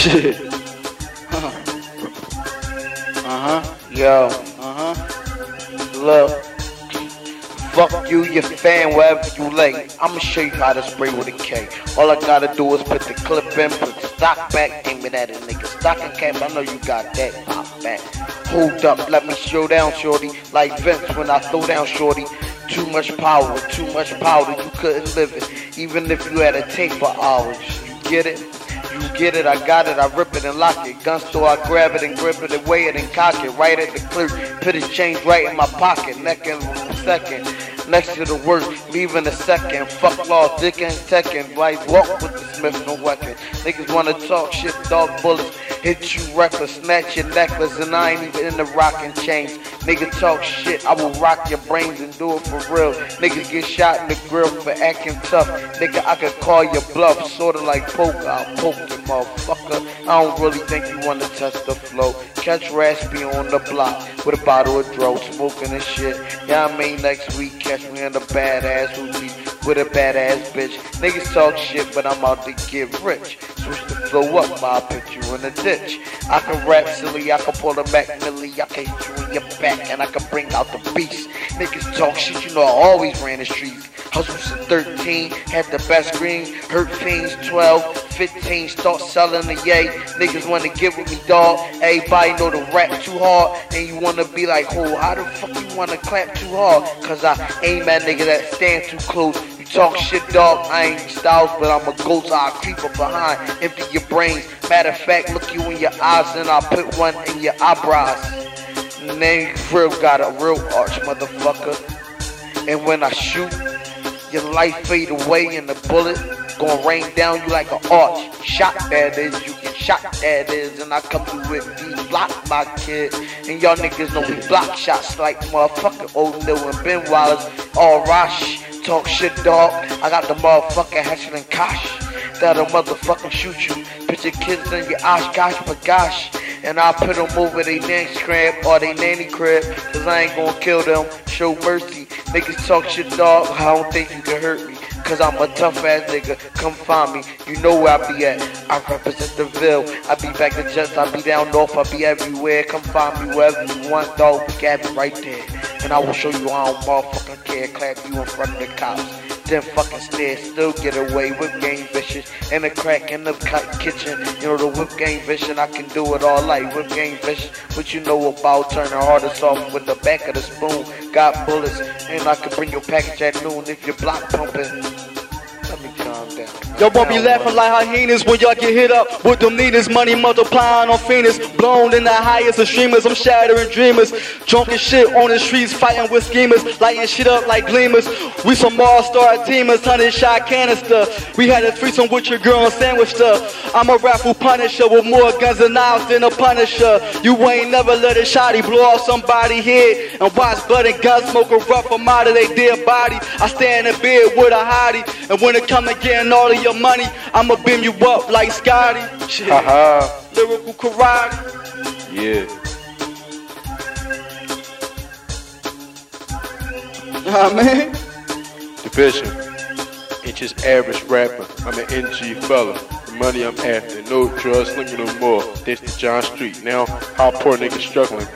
Shit. Huh Uh huh. Yo. Uh huh. Look. Fuck you, your fan, wherever you lay. I'ma show you how to spray with a K. All I gotta do is put the clip in, put the stock back, aim it at a nigga. Stocking cap, I know you got that. Pop back. Hold up, let me show down, shorty. Like Vince when I throw down, shorty. Too much power, too much powder, you couldn't live it. Even if you had a tape for hours. You get it? You get it, I got it, I rip it and lock it. Gun store, I grab it and grip it and weigh it and cock it. Right at the clear, put his change right in my pocket. Neck in second, next to the work, leaving a second. Fuck law, dick and techin'. Like walk with the Smith, no weapon. Niggas wanna talk shit, dog bullets. Hit you reckless, snatch your necklace, and I ain't even in the rockin' chains. Nigga talk shit, I will rock your brains and do it for real. Niggas get shot in the grill for acting tough. Nigga, I could call your bluff, sorta like poker. I'll poke you, motherfucker. I don't really think you wanna test the flow. Catch Raspy on the block with a bottle of dro, smoking and shit. Yeah, I mean next week catch me in the badass hoopy with a badass bitch. Niggas talk shit, but I'm out to get rich. Switch the flow up, I'll put you in the ditch. I can rap silly, I can pull a Mac Millie, I can hit you in your back, and I can bring out the beast. Niggas talk shit, you know I always ran the streets. Hustle since 13, had the best green, hurt fiends 12, 15, start selling the yay. Niggas wanna get with me, dog. Everybody know the rap too hard, and you wanna be like, oh, how the fuck you wanna clap too hard? Cause I ain't that nigga that stand too close. Talk shit, dog. I ain't styles, but I'm a ghost. I'll creep up behind, empty your brains. Matter of fact, look you in your eyes, and I'll put one in your eyebrows. You real got a real arch, motherfucker. And when I shoot, your life fade away and the bullet gonna rain down you like an arch. Shot that is, you get shot that is, and I come through with these block my kid. And y'all niggas know we block shots like motherfucker old Lil and Ben Wallace. All rush, talk shit dog. I got the motherfucking Heston and Kosh. That'll motherfucking shoot you. Put your kids in your osh gosh but gosh. And I put them over they next crib or they nanny crib. Cause I ain't gonna kill them. Show mercy. Niggas talk shit, dog. I don't think you can hurt me. Cause I'm a tough ass nigga. Come find me. You know where I be at. I represent the Ville. I be back to Jets. I be down north. I be everywhere. Come find me wherever you want, dog. We got me right there. And I will show you I don't motherfucking care. Clap you in front of the cops. Then fucking stare, still get away with game vicious. And a crack in the cut kitchen. You know the whip game vision, I can do it all like whip game vision. What you know about turning hardest off with the back of the spoon. Got bullets, and I can bring your package at noon if you're block pumping. Y'all won't be laughing like hyenas when y'all get hit up with them needers. Money multiplying on fiends. Blown in the highest of streamers. I'm shattering dreamers. Drunk as shit on the streets, fighting with schemers. Lighting shit up like gleamers. We some all-star teamers, hundred shot canister. We had a threesome with your girl and sandwiched her. I'm a raffle punisher with more guns and knives than a punisher. You ain't never let a shotty blow off somebody head and watch blood and gun smoke erupt from out of their dead body. I stand in bed with a hottie, and when it come to getting all of your money, I'ma beam you up like Scotty. Shit. Haha. Lyrical karate. Yeah. Nah, man. Division. Ain't just average rapper. I'm an NG fella. The money I'm after. No drugs, slinging no more. This the John Street. Now, how poor niggas struggling.